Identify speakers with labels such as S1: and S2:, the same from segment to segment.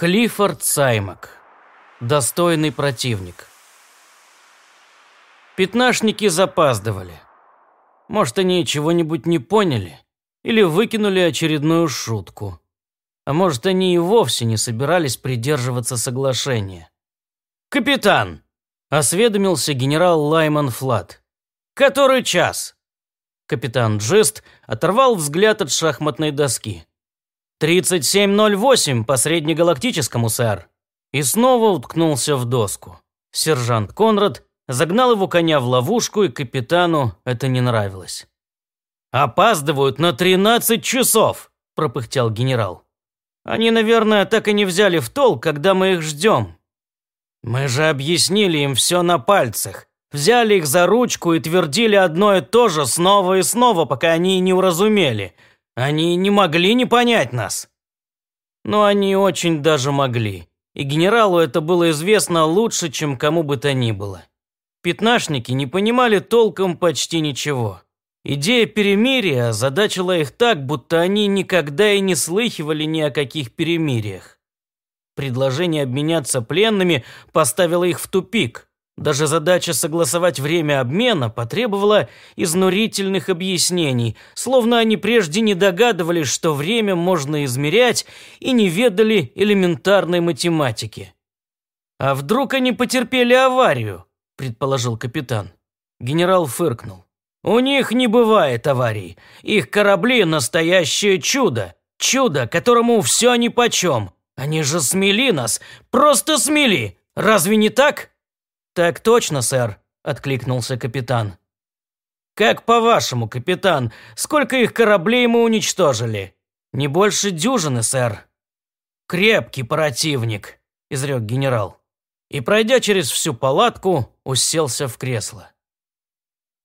S1: Клиффорд Саймак. Достойный противник. Пятнашники запаздывали. Может, они чего-нибудь не поняли или выкинули очередную шутку. А может, они и вовсе не собирались придерживаться соглашения. «Капитан!» – осведомился генерал Лайман Флат. «Который час?» Капитан Джест оторвал взгляд от шахматной доски. «3708 по среднегалактическому, сэр». И снова уткнулся в доску. Сержант Конрад загнал его коня в ловушку, и капитану это не нравилось. «Опаздывают на 13 часов!» – пропыхтел генерал. «Они, наверное, так и не взяли в толк, когда мы их ждем. Мы же объяснили им все на пальцах. Взяли их за ручку и твердили одно и то же снова и снова, пока они не уразумели. Они не могли не понять нас. Но они очень даже могли. И генералу это было известно лучше, чем кому бы то ни было. Пятнашники не понимали толком почти ничего. Идея перемирия озадачила их так, будто они никогда и не слыхивали ни о каких перемириях. Предложение обменяться пленными поставило их в тупик – даже задача согласовать время обмена потребовала изнурительных объяснений, словно они прежде не догадывались, что время можно измерять и не ведали элементарной математики. «А вдруг они потерпели аварию?» – предположил капитан. Генерал фыркнул. «У них не бывает аварий. Их корабли – настоящее чудо. Чудо, которому все нипочем. Они же смели нас, просто смели. Разве не так?» «Так точно, сэр», – откликнулся капитан. «Как по-вашему, капитан, сколько их кораблей мы уничтожили?» «Не больше дюжины, сэр». «Крепкий противник», – изрек генерал. И, пройдя через всю палатку, уселся в кресло.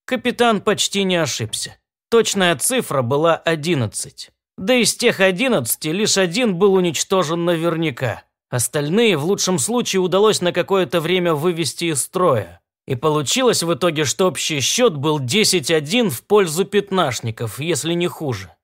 S1: Капитан почти не ошибся. Точная цифра была одиннадцать. Да из тех одиннадцати лишь один был уничтожен наверняка. Остальные в лучшем случае удалось на какое-то время вывести из строя. И получилось в итоге, что общий счет был 10-1 в пользу пятнашников, если не хуже.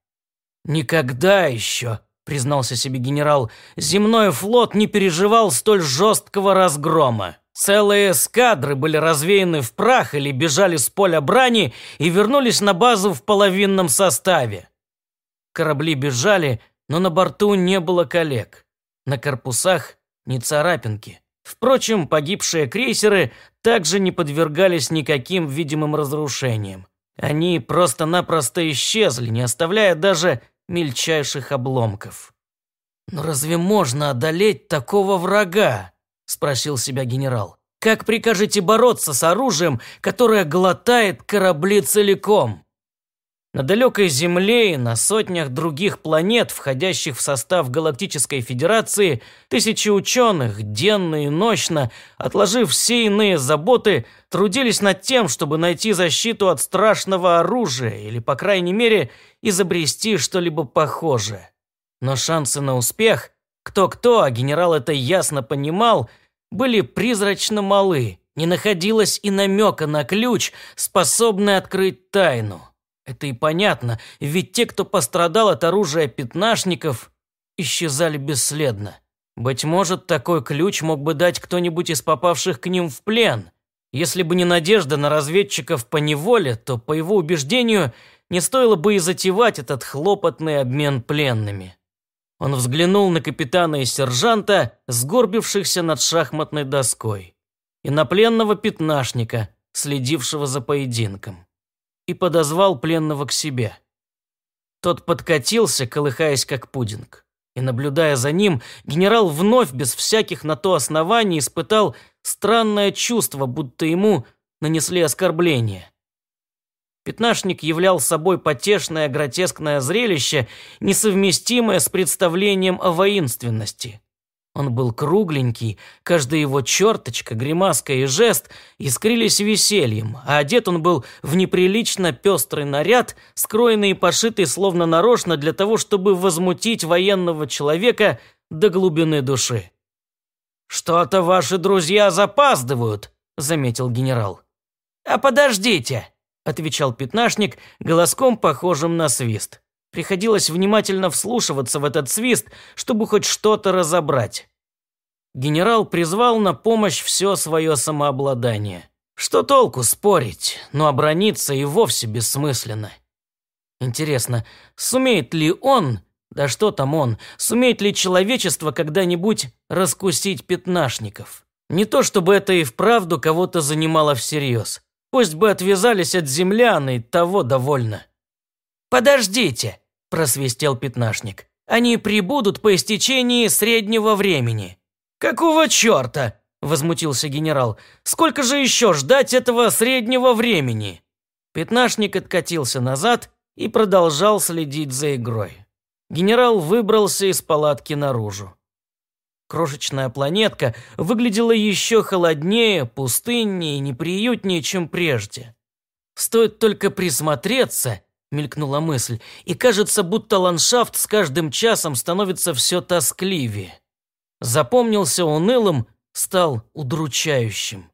S1: «Никогда еще», – признался себе генерал, – «земной флот не переживал столь жесткого разгрома. Целые эскадры были развеяны в прах или бежали с поля брани и вернулись на базу в половинном составе. Корабли бежали, но на борту не было коллег. На корпусах ни царапинки. Впрочем, погибшие крейсеры также не подвергались никаким видимым разрушениям. Они просто-напросто исчезли, не оставляя даже мельчайших обломков. «Но разве можно одолеть такого врага?» – спросил себя генерал. «Как прикажете бороться с оружием, которое глотает корабли целиком?» На далекой Земле и на сотнях других планет, входящих в состав Галактической Федерации, тысячи ученых, денно и ночно, отложив все иные заботы, трудились над тем, чтобы найти защиту от страшного оружия или, по крайней мере, изобрести что-либо похожее. Но шансы на успех, кто-кто, а генерал это ясно понимал, были призрачно малы, не находилось и намека на ключ, способный открыть тайну. Это и понятно, ведь те, кто пострадал от оружия пятнашников, исчезали бесследно. Быть может, такой ключ мог бы дать кто-нибудь из попавших к ним в плен. Если бы не надежда на разведчиков по неволе, то, по его убеждению, не стоило бы и затевать этот хлопотный обмен пленными. Он взглянул на капитана и сержанта, сгорбившихся над шахматной доской, и на пленного пятнашника, следившего за поединком и подозвал пленного к себе. Тот подкатился, колыхаясь как пудинг. И, наблюдая за ним, генерал вновь без всяких на то оснований испытал странное чувство, будто ему нанесли оскорбление. Пятнашник являл собой потешное гротескное зрелище, несовместимое с представлением о воинственности. Он был кругленький, каждая его черточка, гримаска и жест искрились весельем, а одет он был в неприлично пестрый наряд, скроенный и пошитый словно нарочно для того, чтобы возмутить военного человека до глубины души. «Что-то ваши друзья запаздывают», — заметил генерал. «А подождите», — отвечал пятнашник голоском, похожим на свист. Приходилось внимательно вслушиваться в этот свист, чтобы хоть что-то разобрать. генерал призвал на помощь все свое самообладание. Что толку спорить, но оборониться и вовсе бессмысленно. Интересно, сумеет ли он, да что там он, сумеет ли человечество когда-нибудь раскусить пятнашников? Не то чтобы это и вправду кого-то занимало всерьез. Пусть бы отвязались от землян, и того довольно. «Подождите!» – просвистел пятнашник. «Они прибудут по истечении среднего времени». «Какого черта?» – возмутился генерал. «Сколько же еще ждать этого среднего времени?» Пятнашник откатился назад и продолжал следить за игрой. Генерал выбрался из палатки наружу. Крошечная планетка выглядела еще холоднее, пустыннее и неприютнее, чем прежде. Стоит только присмотреться, мелькнула мысль, и кажется, будто ландшафт с каждым часом становится все тоскливее. Запомнился унылым, стал удручающим.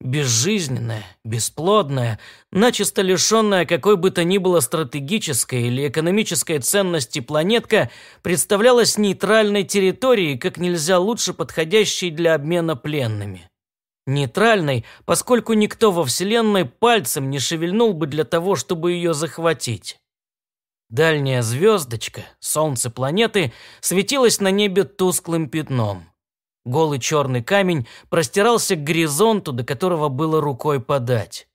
S1: Безжизненная, бесплодная, начисто лишенная какой бы то ни было стратегической или экономической ценности планетка представлялась нейтральной территорией, как нельзя лучше подходящей для обмена пленными. Нейтральной, поскольку никто во Вселенной пальцем не шевельнул бы для того, чтобы ее захватить. Дальняя звездочка, солнце планеты, светилась на небе тусклым пятном. Голый черный камень простирался к горизонту, до которого было рукой подать.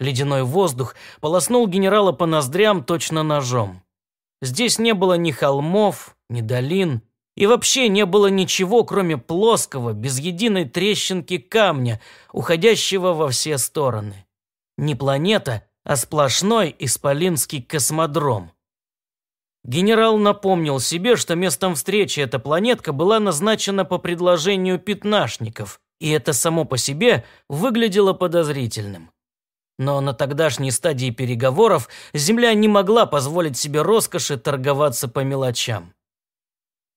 S1: Ледяной воздух полоснул генерала по ноздрям точно ножом. Здесь не было ни холмов, ни долин, и вообще не было ничего, кроме плоского, без единой трещинки камня, уходящего во все стороны. Не планета, а сплошной исполинский космодром. Генерал напомнил себе, что местом встречи эта планетка была назначена по предложению пятнашников, и это само по себе выглядело подозрительным. Но на тогдашней стадии переговоров Земля не могла позволить себе роскоши торговаться по мелочам.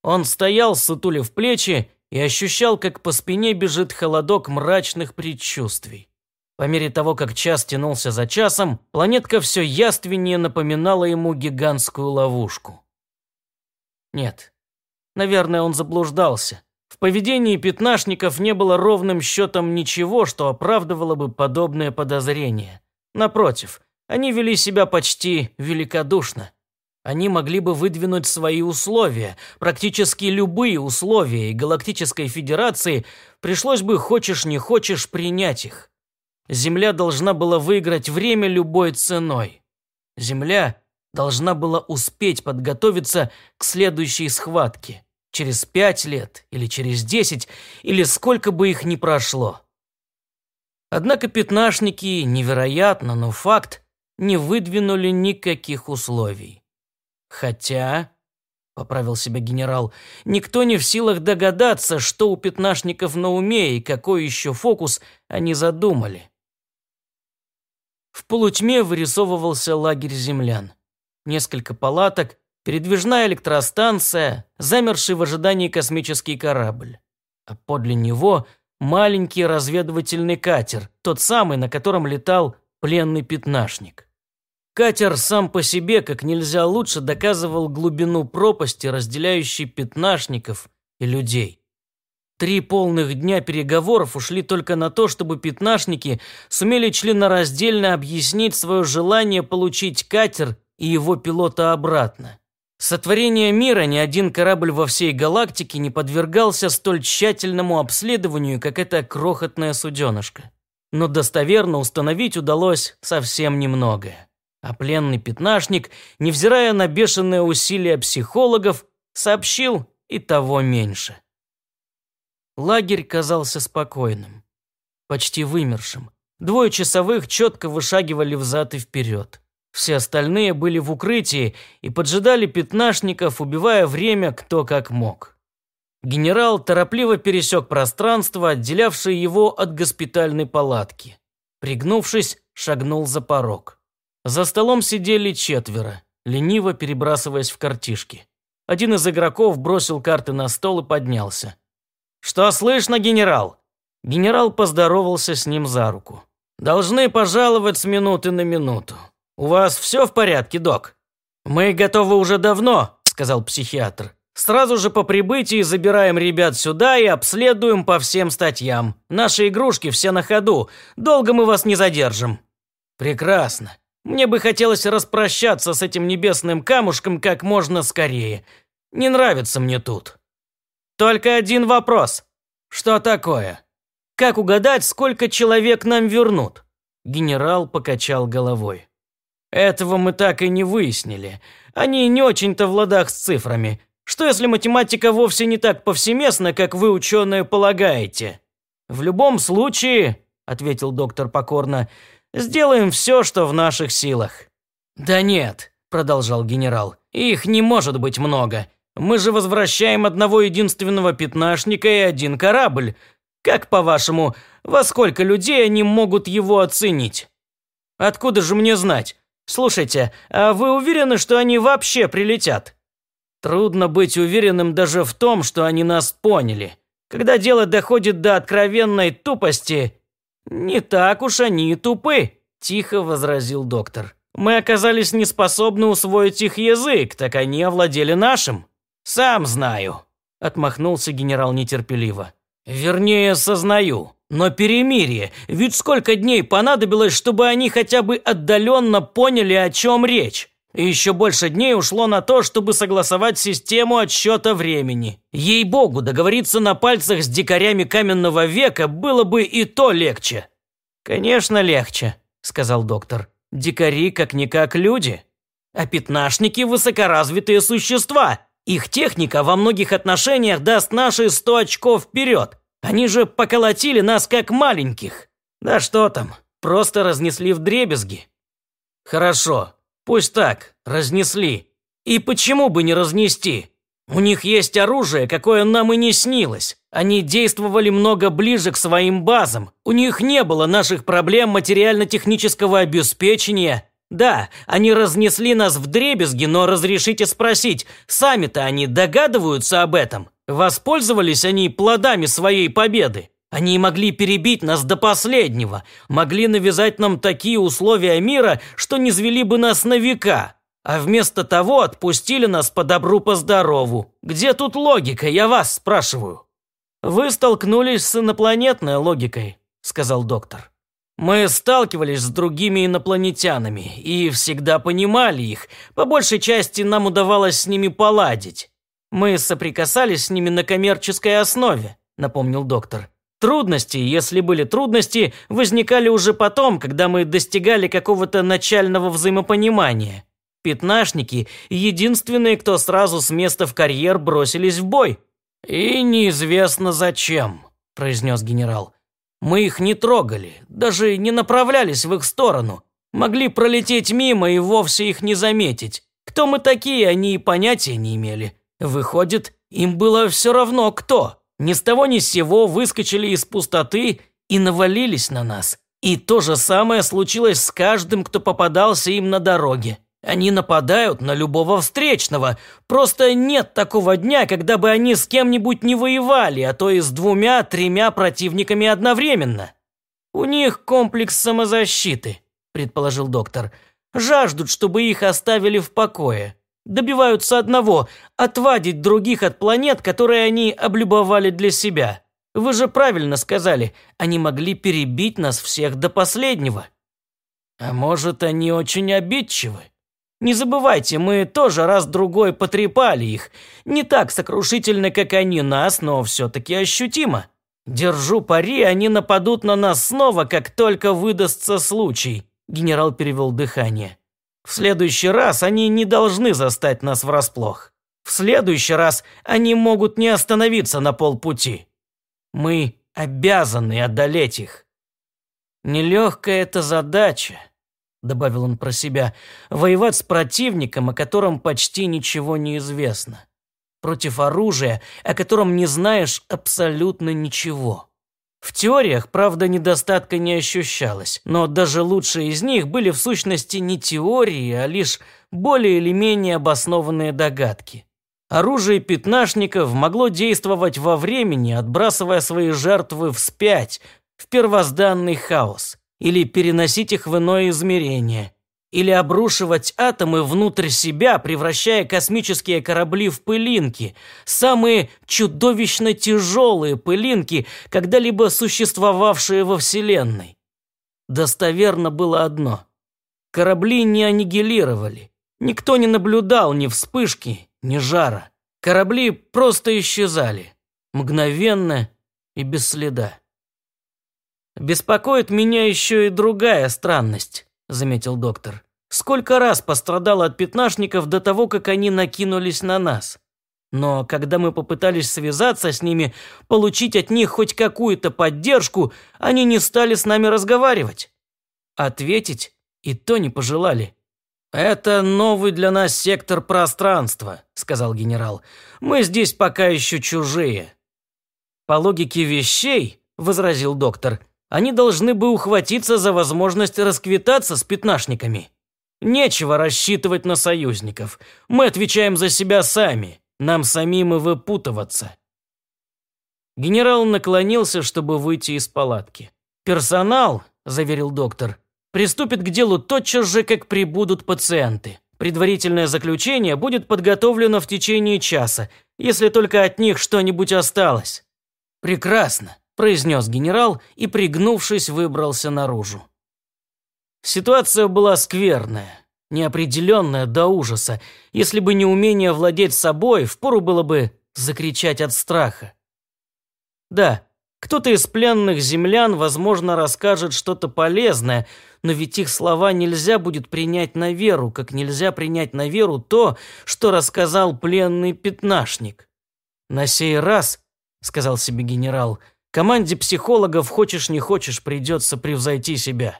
S1: Он стоял, сутулив плечи, и ощущал, как по спине бежит холодок мрачных предчувствий. По мере того, как час тянулся за часом, планетка все яственнее напоминала ему гигантскую ловушку. Нет, наверное, он заблуждался. В поведении пятнашников не было ровным счетом ничего, что оправдывало бы подобное подозрение. Напротив, они вели себя почти великодушно. Они могли бы выдвинуть свои условия, практически любые условия, и Галактической Федерации пришлось бы, хочешь не хочешь, принять их. Земля должна была выиграть время любой ценой. Земля должна была успеть подготовиться к следующей схватке. Через пять лет, или через десять, или сколько бы их ни прошло. Однако пятнашники, невероятно, но факт, не выдвинули никаких условий. Хотя, поправил себя генерал, никто не в силах догадаться, что у пятнашников на уме и какой еще фокус они задумали. В полутьме вырисовывался лагерь землян. Несколько палаток, передвижная электростанция, замерший в ожидании космический корабль. А подле него маленький разведывательный катер, тот самый, на котором летал пленный пятнашник. Катер сам по себе как нельзя лучше доказывал глубину пропасти, разделяющей пятнашников и людей. Три полных дня переговоров ушли только на то, чтобы пятнашники сумели членораздельно объяснить свое желание получить катер и его пилота обратно. Сотворение мира ни один корабль во всей галактике не подвергался столь тщательному обследованию, как эта крохотная суденышка. Но достоверно установить удалось совсем немногое. А пленный пятнашник, невзирая на бешеные усилия психологов, сообщил и того меньше. Лагерь казался спокойным, почти вымершим. Двое часовых четко вышагивали взад и вперед. Все остальные были в укрытии и поджидали пятнашников, убивая время кто как мог. Генерал торопливо пересек пространство, отделявшее его от госпитальной палатки. Пригнувшись, шагнул за порог. За столом сидели четверо, лениво перебрасываясь в картишки. Один из игроков бросил карты на стол и поднялся. «Что слышно, генерал?» Генерал поздоровался с ним за руку. «Должны пожаловать с минуты на минуту. У вас все в порядке, док?» «Мы готовы уже давно», — сказал психиатр. Сразу же по прибытии забираем ребят сюда и обследуем по всем статьям. Наши игрушки все на ходу. Долго мы вас не задержим». «Прекрасно. Мне бы хотелось распрощаться с этим небесным камушком как можно скорее. Не нравится мне тут». «Только один вопрос. Что такое? Как угадать, сколько человек нам вернут?» Генерал покачал головой. «Этого мы так и не выяснили. Они не очень-то в ладах с цифрами. Что если математика вовсе не так повсеместна, как вы, ученые, полагаете? В любом случае, ответил доктор покорно, сделаем все, что в наших силах. Да нет, продолжал генерал, их не может быть много. Мы же возвращаем одного единственного пятнашника и один корабль. Как по-вашему, во сколько людей они могут его оценить? Откуда же мне знать? Слушайте, а вы уверены, что они вообще прилетят? Трудно быть уверенным даже в том, что они нас поняли. Когда дело доходит до откровенной тупости, не так уж они и тупы, тихо возразил доктор. Мы оказались неспособны усвоить их язык, так они овладели нашим. Сам знаю, отмахнулся генерал нетерпеливо. Вернее, сознаю. Но перемирие, ведь сколько дней понадобилось, чтобы они хотя бы отдаленно поняли, о чем речь? И еще больше дней ушло на то, чтобы согласовать систему отсчета времени. Ей-богу, договориться на пальцах с дикарями каменного века было бы и то легче. «Конечно, легче», – сказал доктор. «Дикари как-никак люди. А пятнашники – высокоразвитые существа. Их техника во многих отношениях даст наши сто очков вперед. Они же поколотили нас как маленьких. Да что там, просто разнесли в дребезги». «Хорошо, Пусть так, разнесли. И почему бы не разнести? У них есть оружие, какое нам и не снилось. Они действовали много ближе к своим базам. У них не было наших проблем материально-технического обеспечения. Да, они разнесли нас в дребезги, но разрешите спросить, сами-то они догадываются об этом? Воспользовались они плодами своей победы? Они могли перебить нас до последнего, могли навязать нам такие условия мира, что не звели бы нас на века. А вместо того отпустили нас по добру, по здорову. Где тут логика, я вас спрашиваю?» «Вы столкнулись с инопланетной логикой», – сказал доктор. «Мы сталкивались с другими инопланетянами и всегда понимали их. По большей части нам удавалось с ними поладить. Мы соприкасались с ними на коммерческой основе», – напомнил доктор. Трудности, если были трудности, возникали уже потом, когда мы достигали какого-то начального взаимопонимания. Пятнашники – единственные, кто сразу с места в карьер бросились в бой. «И неизвестно зачем», – произнес генерал. «Мы их не трогали, даже не направлялись в их сторону. Могли пролететь мимо и вовсе их не заметить. Кто мы такие, они и понятия не имели. Выходит, им было все равно кто». Ни с того ни с сего выскочили из пустоты и навалились на нас. И то же самое случилось с каждым, кто попадался им на дороге. Они нападают на любого встречного. Просто нет такого дня, когда бы они с кем-нибудь не воевали, а то и с двумя-тремя противниками одновременно. У них комплекс самозащиты, предположил доктор. Жаждут, чтобы их оставили в покое. Добиваются одного – отвадить других от планет, которые они облюбовали для себя. Вы же правильно сказали, они могли перебить нас всех до последнего. А может, они очень обидчивы? Не забывайте, мы тоже раз-другой потрепали их. Не так сокрушительно, как они нас, но все-таки ощутимо. Держу пари, они нападут на нас снова, как только выдастся случай. Генерал перевел дыхание. В следующий раз они не должны застать нас врасплох. В следующий раз они могут не остановиться на полпути. Мы обязаны одолеть их. Нелегкая эта задача, добавил он про себя, воевать с противником, о котором почти ничего не известно. Против оружия, о котором не знаешь абсолютно ничего. В теориях, правда, недостатка не ощущалось, но даже лучшие из них были в сущности не теории, а лишь более или менее обоснованные догадки. Оружие пятнашников могло действовать во времени, отбрасывая свои жертвы вспять, в первозданный хаос, или переносить их в иное измерение. Или обрушивать атомы внутрь себя, превращая космические корабли в пылинки, самые чудовищно тяжелые пылинки, когда-либо существовавшие во Вселенной. Достоверно было одно. Корабли не аннигилировали. Никто не наблюдал ни вспышки, ни жара. Корабли просто исчезали. Мгновенно и без следа. «Беспокоит меня еще и другая странность», – заметил доктор. «Сколько раз пострадал от пятнашников до того, как они накинулись на нас? Но когда мы попытались связаться с ними, получить от них хоть какую-то поддержку, они не стали с нами разговаривать. Ответить и то не пожелали». «Это новый для нас сектор пространства», – сказал генерал. «Мы здесь пока еще чужие». «По логике вещей», – возразил доктор, – они должны бы ухватиться за возможность расквитаться с пятнашниками. Нечего рассчитывать на союзников. Мы отвечаем за себя сами. Нам самим и выпутываться. Генерал наклонился, чтобы выйти из палатки. «Персонал», – заверил доктор, – «приступит к делу тотчас же, как прибудут пациенты. Предварительное заключение будет подготовлено в течение часа, если только от них что-нибудь осталось». «Прекрасно произнес генерал и, пригнувшись, выбрался наружу. Ситуация была скверная, неопределенная до ужаса. Если бы не умение владеть собой, впору было бы закричать от страха. Да, кто-то из пленных землян, возможно, расскажет что-то полезное, но ведь их слова нельзя будет принять на веру, как нельзя принять на веру то, что рассказал пленный пятнашник. «На сей раз», — сказал себе генерал, — Команде психологов хочешь не хочешь придется превзойти себя.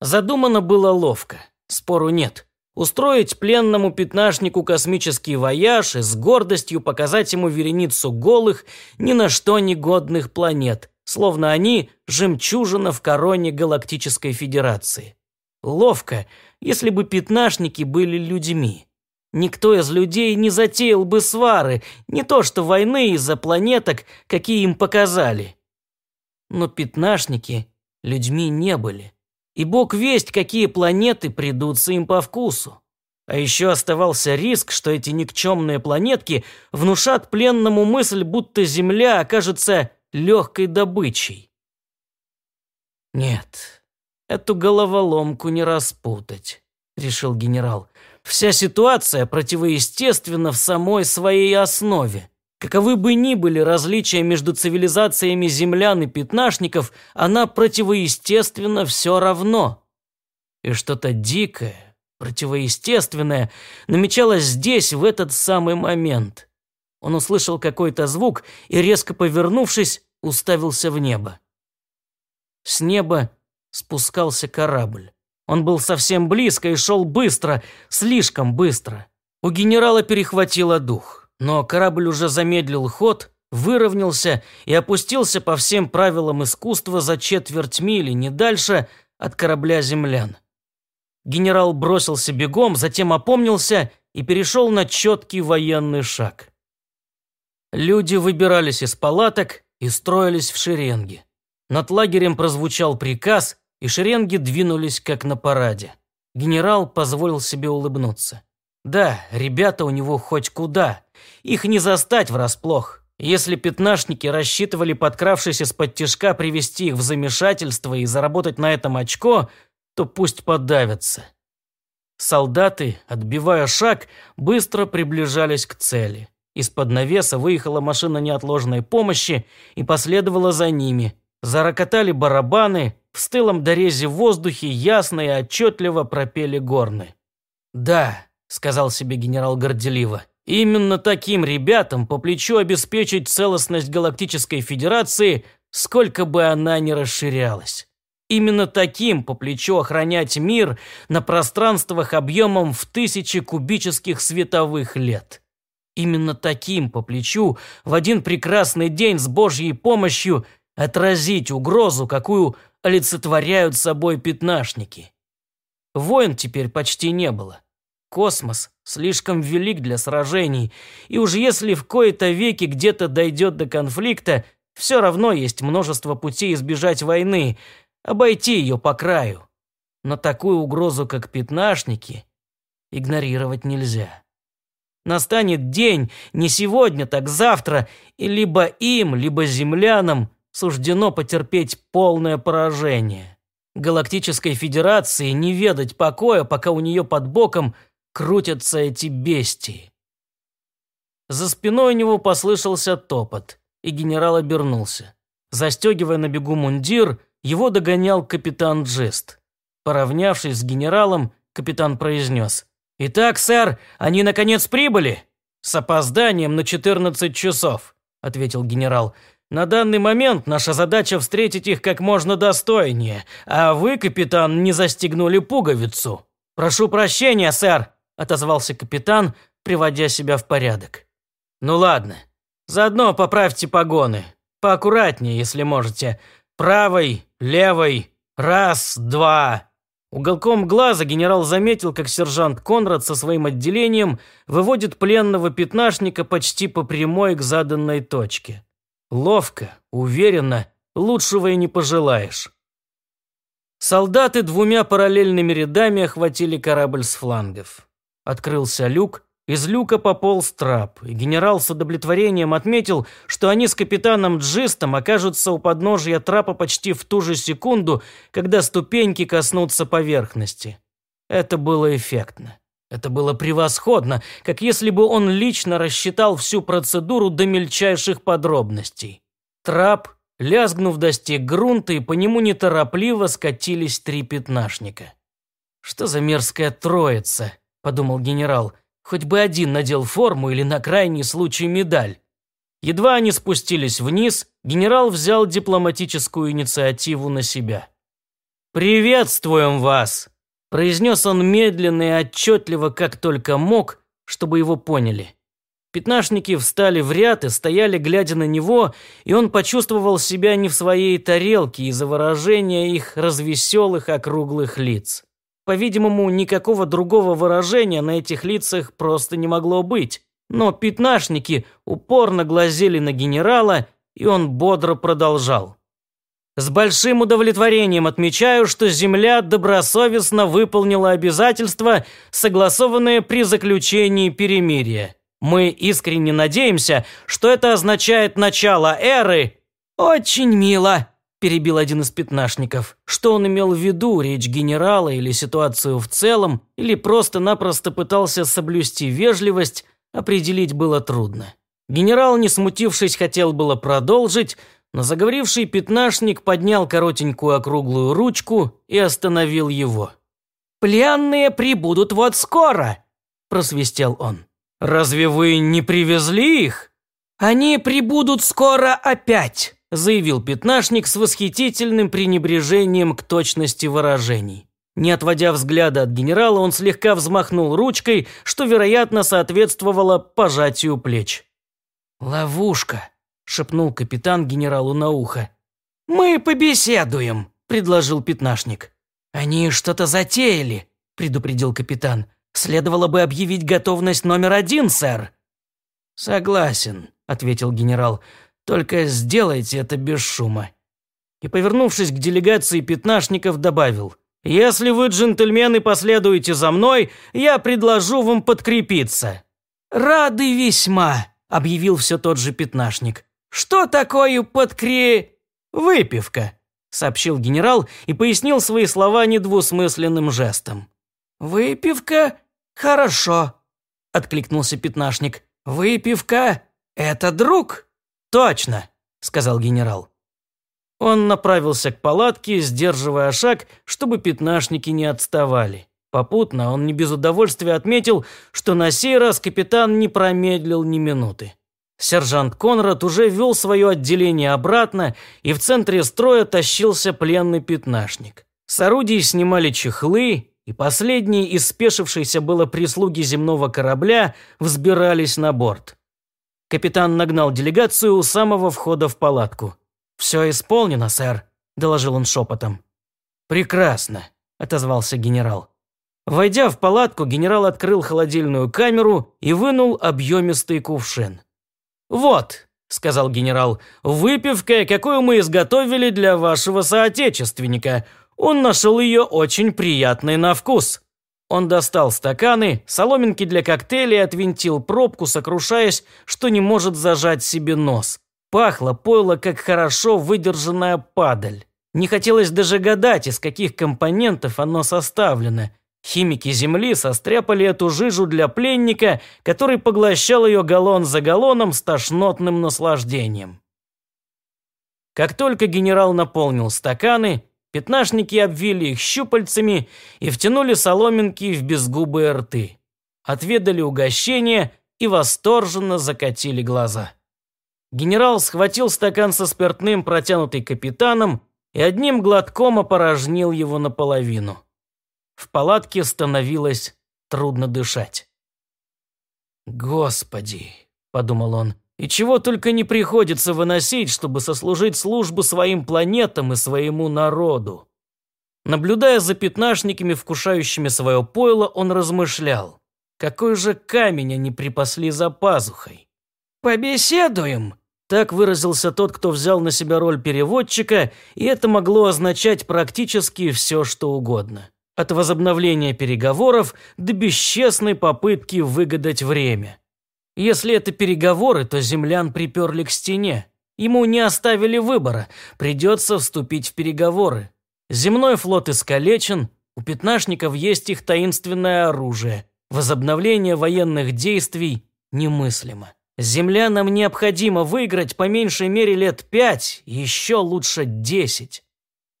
S1: Задумано было ловко, спору нет. Устроить пленному пятнашнику космический вояж и с гордостью показать ему вереницу голых, ни на что негодных планет, словно они – жемчужина в короне Галактической Федерации. Ловко, если бы пятнашники были людьми. Никто из людей не затеял бы свары, не то что войны из-за планеток, какие им показали. Но пятнашники людьми не были. И бог весть, какие планеты придутся им по вкусу. А еще оставался риск, что эти никчемные планетки внушат пленному мысль, будто Земля окажется легкой добычей. «Нет, эту головоломку не распутать», — решил генерал. Вся ситуация противоестественна в самой своей основе. Каковы бы ни были различия между цивилизациями землян и пятнашников, она противоестественна все равно. И что-то дикое, противоестественное намечалось здесь в этот самый момент. Он услышал какой-то звук и, резко повернувшись, уставился в небо. С неба спускался корабль. Он был совсем близко и шел быстро, слишком быстро. У генерала перехватило дух, но корабль уже замедлил ход, выровнялся и опустился по всем правилам искусства за четверть мили, не дальше от корабля землян. Генерал бросился бегом, затем опомнился и перешел на четкий военный шаг. Люди выбирались из палаток и строились в шеренги. Над лагерем прозвучал приказ, и шеренги двинулись как на параде. Генерал позволил себе улыбнуться. Да, ребята у него хоть куда. Их не застать врасплох. Если пятнашники рассчитывали, подкравшись из-под тяжка, привести их в замешательство и заработать на этом очко, то пусть подавятся. Солдаты, отбивая шаг, быстро приближались к цели. Из-под навеса выехала машина неотложной помощи и последовала за ними. Зарокотали барабаны, в стылом дорезе в воздухе ясно и отчетливо пропели горны. «Да», — сказал себе генерал горделиво, «именно таким ребятам по плечу обеспечить целостность Галактической Федерации, сколько бы она ни расширялась. Именно таким по плечу охранять мир на пространствах объемом в тысячи кубических световых лет». Именно таким по плечу в один прекрасный день с Божьей помощью отразить угрозу, какую олицетворяют собой пятнашники. Войн теперь почти не было. Космос слишком велик для сражений, и уж если в кои-то веки где-то дойдет до конфликта, все равно есть множество путей избежать войны, обойти ее по краю. но такую угрозу, как пятнашники, игнорировать нельзя. Настанет день, не сегодня, так завтра, и либо им, либо землянам суждено потерпеть полное поражение. Галактической Федерации не ведать покоя, пока у нее под боком крутятся эти бестии. За спиной у него послышался топот, и генерал обернулся. Застегивая на бегу мундир, его догонял капитан Джест. Поравнявшись с генералом, капитан произнес. «Итак, сэр, они наконец прибыли?» «С опозданием на 14 часов», – ответил генерал. «На данный момент наша задача встретить их как можно достойнее, а вы, капитан, не застегнули пуговицу». «Прошу прощения, сэр», – отозвался капитан, приводя себя в порядок. «Ну ладно, заодно поправьте погоны. Поаккуратнее, если можете. Правой, левой, раз, два». Уголком глаза генерал заметил, как сержант Конрад со своим отделением выводит пленного пятнашника почти по прямой к заданной точке. Ловко, уверенно, лучшего и не пожелаешь. Солдаты двумя параллельными рядами охватили корабль с флангов. Открылся люк, из люка пополз трап, и генерал с удовлетворением отметил, что они с капитаном Джистом окажутся у подножия трапа почти в ту же секунду, когда ступеньки коснутся поверхности. Это было эффектно. Это было превосходно, как если бы он лично рассчитал всю процедуру до мельчайших подробностей. Трап, лязгнув, достиг грунта, и по нему неторопливо скатились три пятнашника. «Что за мерзкая троица?» – подумал генерал – Хоть бы один надел форму или на крайний случай медаль. Едва они спустились вниз, генерал взял дипломатическую инициативу на себя. «Приветствуем вас!» – произнес он медленно и отчетливо, как только мог, чтобы его поняли. Пятнашники встали в ряд и стояли, глядя на него, и он почувствовал себя не в своей тарелке из-за выражения их развеселых округлых лиц. По-видимому, никакого другого выражения на этих лицах просто не могло быть. Но пятнашники упорно глазели на генерала, и он бодро продолжал. «С большим удовлетворением отмечаю, что Земля добросовестно выполнила обязательства, согласованные при заключении перемирия. Мы искренне надеемся, что это означает начало эры. Очень мило!» перебил один из пятнашников. Что он имел в виду, речь генерала или ситуацию в целом, или просто-напросто пытался соблюсти вежливость, определить было трудно. Генерал, не смутившись, хотел было продолжить, но заговоривший пятнашник поднял коротенькую округлую ручку и остановил его. «Пленные прибудут вот скоро!» – просвистел он. «Разве вы не привезли их?» «Они прибудут скоро опять!» заявил пятнашник с восхитительным пренебрежением к точности выражений. Не отводя взгляда от генерала, он слегка взмахнул ручкой, что, вероятно, соответствовало пожатию плеч. «Ловушка», – шепнул капитан генералу на ухо. «Мы побеседуем», – предложил пятнашник. «Они что-то затеяли», – предупредил капитан. «Следовало бы объявить готовность номер один, сэр». «Согласен», – ответил генерал. Только сделайте это без шума». И, повернувшись к делегации пятнашников, добавил, «Если вы, джентльмены, последуете за мной, я предложу вам подкрепиться». «Рады весьма», – объявил все тот же пятнашник. «Что такое подкре...» «Выпивка», – сообщил генерал и пояснил свои слова недвусмысленным жестом. «Выпивка? Хорошо», – откликнулся пятнашник. «Выпивка – это друг». «Точно!» – сказал генерал. Он направился к палатке, сдерживая шаг, чтобы пятнашники не отставали. Попутно он не без удовольствия отметил, что на сей раз капитан не промедлил ни минуты. Сержант Конрад уже вел свое отделение обратно, и в центре строя тащился пленный пятнашник. С орудий снимали чехлы, и последние из спешившейся было прислуги земного корабля взбирались на борт. Капитан нагнал делегацию у самого входа в палатку. «Все исполнено, сэр», – доложил он шепотом. «Прекрасно», – отозвался генерал. Войдя в палатку, генерал открыл холодильную камеру и вынул объемистый кувшин. «Вот», – сказал генерал, – «выпивка, какую мы изготовили для вашего соотечественника. Он нашел ее очень приятной на вкус. Он достал стаканы, соломинки для коктейлей отвинтил пробку, сокрушаясь, что не может зажать себе нос. Пахло пойло, как хорошо выдержанная падаль. Не хотелось даже гадать, из каких компонентов оно составлено. Химики Земли состряпали эту жижу для пленника, который поглощал ее галлон за галлоном с тошнотным наслаждением. Как только генерал наполнил стаканы, Пятнашники обвили их щупальцами и втянули соломинки в безгубые рты. Отведали угощение и восторженно закатили глаза. Генерал схватил стакан со спиртным, протянутый капитаном, и одним глотком опорожнил его наполовину. В палатке становилось трудно дышать. «Господи!» – подумал он – и чего только не приходится выносить, чтобы сослужить службу своим планетам и своему народу. Наблюдая за пятнашниками, вкушающими свое пойло, он размышлял. Какой же камень они припасли за пазухой? «Побеседуем!» Так выразился тот, кто взял на себя роль переводчика, и это могло означать практически все, что угодно. От возобновления переговоров до бесчестной попытки выгадать время. Если это переговоры, то землян приперли к стене. Ему не оставили выбора, придется вступить в переговоры. Земной флот искалечен, у пятнашников есть их таинственное оружие. Возобновление военных действий немыслимо. Землянам необходимо выиграть по меньшей мере лет пять, еще лучше десять.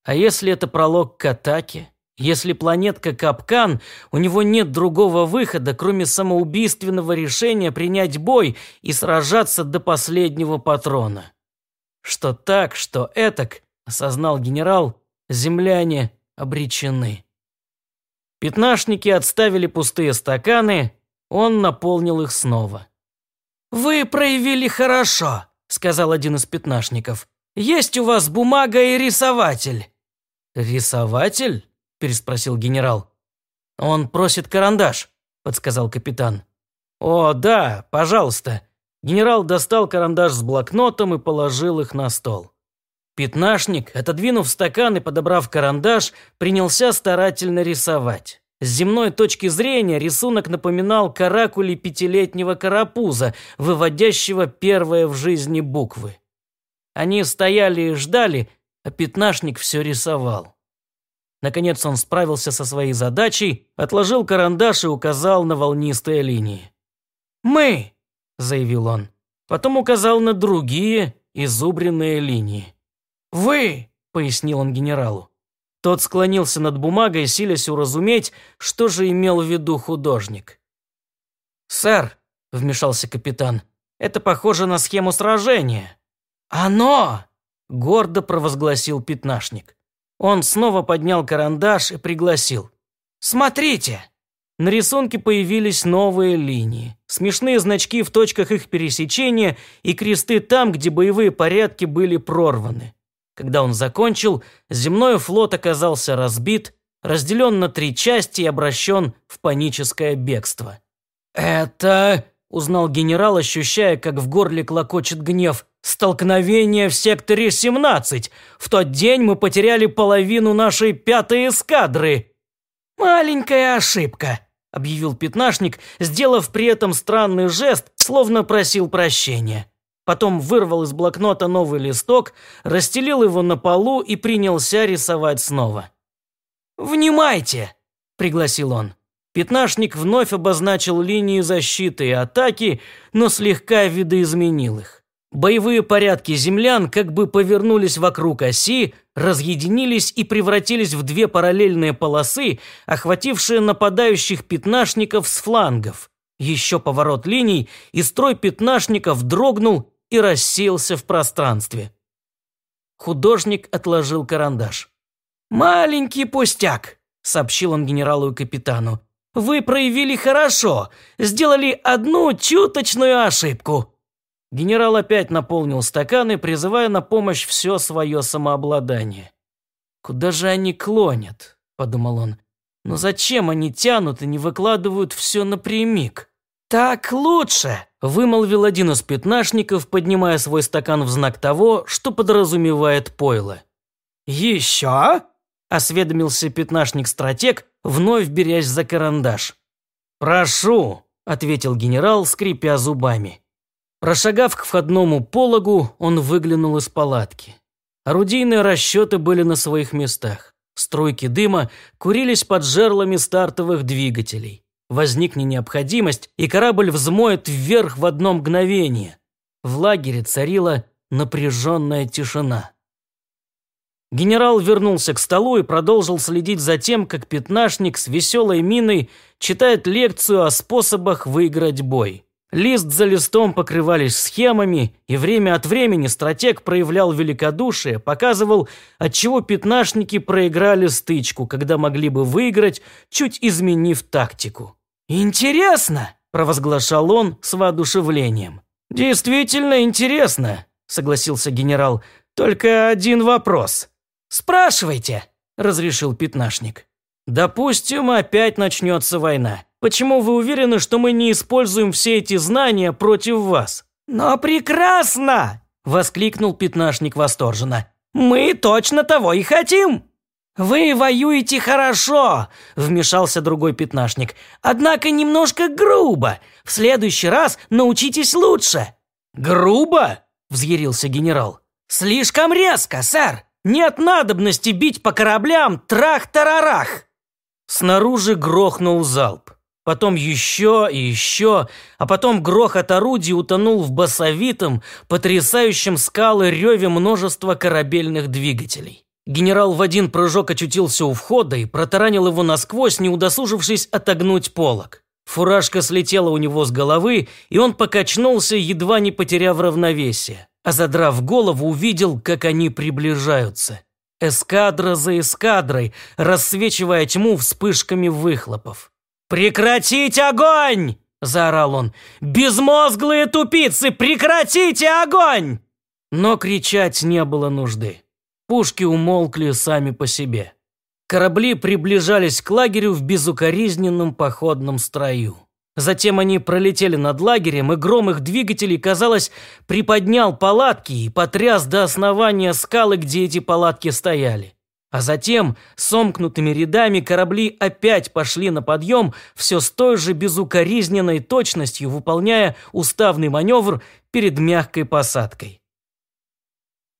S1: А если это пролог к атаке? Если планетка Капкан, у него нет другого выхода, кроме самоубийственного решения принять бой и сражаться до последнего патрона. Что так, что этак, осознал генерал, земляне обречены. Пятнашники отставили пустые стаканы, он наполнил их снова. «Вы проявили хорошо», — сказал один из пятнашников. «Есть у вас бумага и рисователь». «Рисователь?» – переспросил генерал. «Он просит карандаш», – подсказал капитан. «О, да, пожалуйста». Генерал достал карандаш с блокнотом и положил их на стол. Пятнашник, отодвинув стакан и подобрав карандаш, принялся старательно рисовать. С земной точки зрения рисунок напоминал каракули пятилетнего карапуза, выводящего первые в жизни буквы. Они стояли и ждали, а пятнашник все рисовал. Наконец он справился со своей задачей, отложил карандаш и указал на волнистые линии. «Мы!» – заявил он. Потом указал на другие изубренные линии. «Вы!» – пояснил он генералу. Тот склонился над бумагой, силясь уразуметь, что же имел в виду художник. «Сэр», – вмешался капитан, – «это похоже на схему сражения». «Оно!» – гордо провозгласил пятнашник. Он снова поднял карандаш и пригласил. «Смотрите!» На рисунке появились новые линии, смешные значки в точках их пересечения и кресты там, где боевые порядки были прорваны. Когда он закончил, земной флот оказался разбит, разделен на три части и обращен в паническое бегство. «Это...» – узнал генерал, ощущая, как в горле клокочет гнев. Столкновение в секторе 17. В тот день мы потеряли половину нашей пятой эскадры. Маленькая ошибка, объявил пятнашник, сделав при этом странный жест, словно просил прощения. Потом вырвал из блокнота новый листок, расстелил его на полу и принялся рисовать снова. «Внимайте!» – пригласил он. Пятнашник вновь обозначил линии защиты и атаки, но слегка видоизменил их. Боевые порядки землян как бы повернулись вокруг оси, разъединились и превратились в две параллельные полосы, охватившие нападающих пятнашников с флангов. Еще поворот линий, и строй пятнашников дрогнул и рассеялся в пространстве. Художник отложил карандаш. «Маленький пустяк», — сообщил он генералу и капитану. «Вы проявили хорошо, сделали одну чуточную ошибку». Генерал опять наполнил стаканы, призывая на помощь все свое самообладание. «Куда же они клонят?» – подумал он. «Но зачем они тянут и не выкладывают все напрямик?» «Так лучше!» – вымолвил один из пятнашников, поднимая свой стакан в знак того, что подразумевает пойло. «Еще?» – осведомился пятнашник-стратег, вновь берясь за карандаш. «Прошу», – ответил генерал, скрипя зубами. Прошагав к входному пологу, он выглянул из палатки. Орудийные расчеты были на своих местах. Струйки дыма курились под жерлами стартовых двигателей. Возникне необходимость, и корабль взмоет вверх в одно мгновение. В лагере царила напряженная тишина. Генерал вернулся к столу и продолжил следить за тем, как пятнашник с веселой миной читает лекцию о способах выиграть бой. Лист за листом покрывались схемами, и время от времени стратег проявлял великодушие, показывал, отчего пятнашники проиграли стычку, когда могли бы выиграть, чуть изменив тактику. «Интересно!» – провозглашал он с воодушевлением. «Действительно интересно», – согласился генерал. «Только один вопрос». «Спрашивайте», – разрешил пятнашник. «Допустим, опять начнется война. Почему вы уверены, что мы не используем все эти знания против вас?» «Но прекрасно!» – воскликнул пятнашник восторженно. «Мы точно того и хотим!» «Вы воюете хорошо!» – вмешался другой пятнашник. «Однако немножко грубо. В следующий раз научитесь лучше». «Грубо?» – взъярился генерал. «Слишком резко, сэр! Нет надобности бить по кораблям трах-тарарах!» Снаружи грохнул залп. Потом еще и еще, а потом грохот орудий утонул в басовитом, потрясающем скалы реве множества корабельных двигателей. Генерал в один прыжок очутился у входа и протаранил его насквозь, не удосужившись отогнуть полок. Фуражка слетела у него с головы, и он покачнулся, едва не потеряв равновесие. А задрав голову, увидел, как они приближаются. Эскадра за эскадрой, рассвечивая тьму вспышками выхлопов. «Прекратить огонь!» – заорал он. «Безмозглые тупицы, прекратите огонь!» Но кричать не было нужды. Пушки умолкли сами по себе. Корабли приближались к лагерю в безукоризненном походном строю. Затем они пролетели над лагерем, и гром их двигателей, казалось, приподнял палатки и потряс до основания скалы, где эти палатки стояли. А затем сомкнутыми рядами корабли опять пошли на подъем, все с той же безукоризненной точностью выполняя уставный маневр перед мягкой посадкой.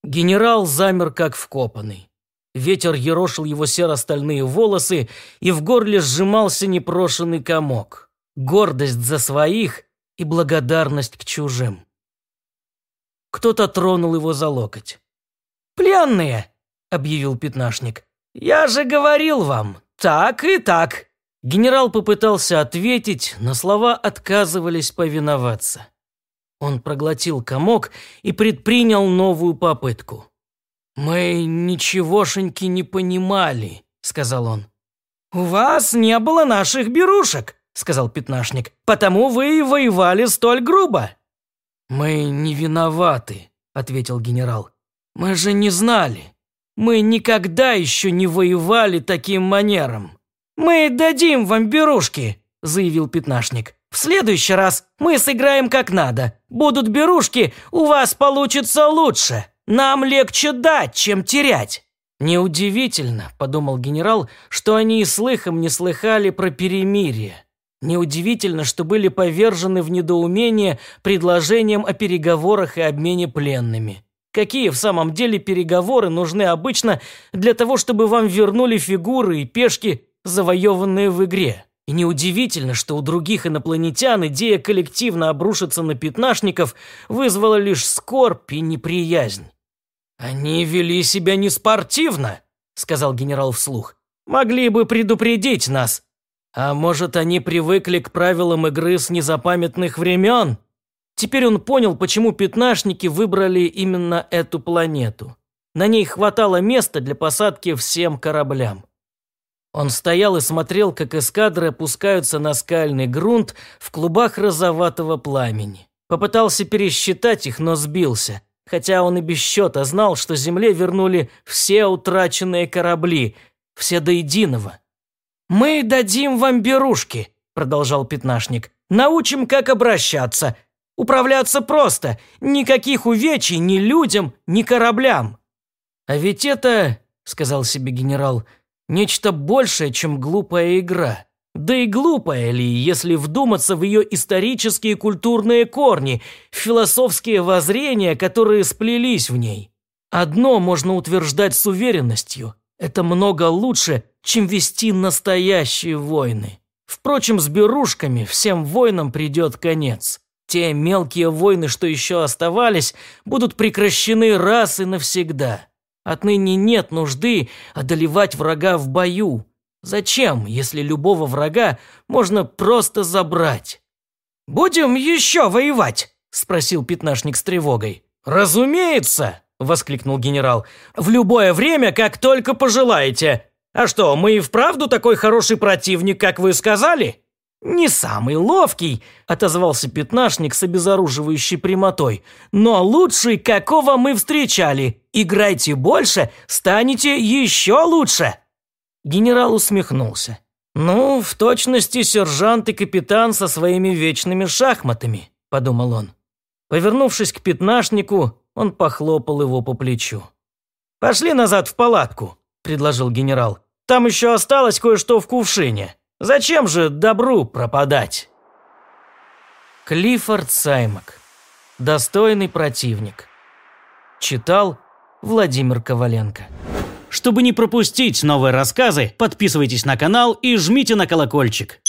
S1: Генерал замер как вкопанный. Ветер ерошил его серо-стальные волосы, и в горле сжимался непрошенный комок. Гордость за своих и благодарность к чужим. Кто-то тронул его за локоть. «Пленные!» – объявил пятнашник. «Я же говорил вам, так и так». Генерал попытался ответить, но слова отказывались повиноваться. Он проглотил комок и предпринял новую попытку. «Мы ничегошеньки не понимали», – сказал он. «У вас не было наших берушек», – сказал пятнашник, «потому вы и воевали столь грубо». «Мы не виноваты», – ответил генерал. «Мы же не знали». Мы никогда еще не воевали таким манером. Мы дадим вам берушки, заявил пятнашник. В следующий раз мы сыграем как надо. Будут берушки, у вас получится лучше. Нам легче дать, чем терять. Неудивительно, подумал генерал, что они и слыхом не слыхали про перемирие. Неудивительно, что были повержены в недоумение предложением о переговорах и обмене пленными. Какие в самом деле переговоры нужны обычно для того, чтобы вам вернули фигуры и пешки, завоеванные в игре? И неудивительно, что у других инопланетян идея коллективно обрушиться на пятнашников вызвала лишь скорбь и неприязнь. «Они вели себя неспортивно», — сказал генерал вслух. «Могли бы предупредить нас. А может, они привыкли к правилам игры с незапамятных времен?» Теперь он понял, почему пятнашники выбрали именно эту планету. На ней хватало места для посадки всем кораблям. Он стоял и смотрел, как эскадры опускаются на скальный грунт в клубах розоватого пламени. Попытался пересчитать их, но сбился, хотя он и без счета знал, что Земле вернули все утраченные корабли, все до единого. «Мы дадим вам берушки», – продолжал пятнашник. «Научим, как обращаться, Управляться просто, никаких увечий ни людям, ни кораблям. А ведь это сказал себе генерал, нечто большее, чем глупая игра. Да и глупая ли, если вдуматься в ее исторические культурные корни, философские воззрения, которые сплелись в ней. Одно можно утверждать с уверенностью – это много лучше, чем вести настоящие войны. Впрочем, с берушками всем войнам придет конец. Те мелкие войны, что еще оставались, будут прекращены раз и навсегда. Отныне нет нужды одолевать врага в бою. Зачем, если любого врага можно просто забрать? «Будем еще воевать?» – спросил пятнашник с тревогой. «Разумеется!» – воскликнул генерал. «В любое время, как только пожелаете. А что, мы и вправду такой хороший противник, как вы сказали?» «Не самый ловкий», – отозвался пятнашник с обезоруживающей прямотой. «Но лучший, какого мы встречали. Играйте больше, станете еще лучше». Генерал усмехнулся. «Ну, в точности сержант и капитан со своими вечными шахматами», – подумал он. Повернувшись к пятнашнику, он похлопал его по плечу. «Пошли назад в палатку», – предложил генерал. «Там еще осталось кое-что в кувшине». Зачем же добру пропадать? Клиффорд Саймак. Достойный противник. Читал Владимир Коваленко. Чтобы не пропустить новые рассказы, подписывайтесь на канал и жмите на колокольчик.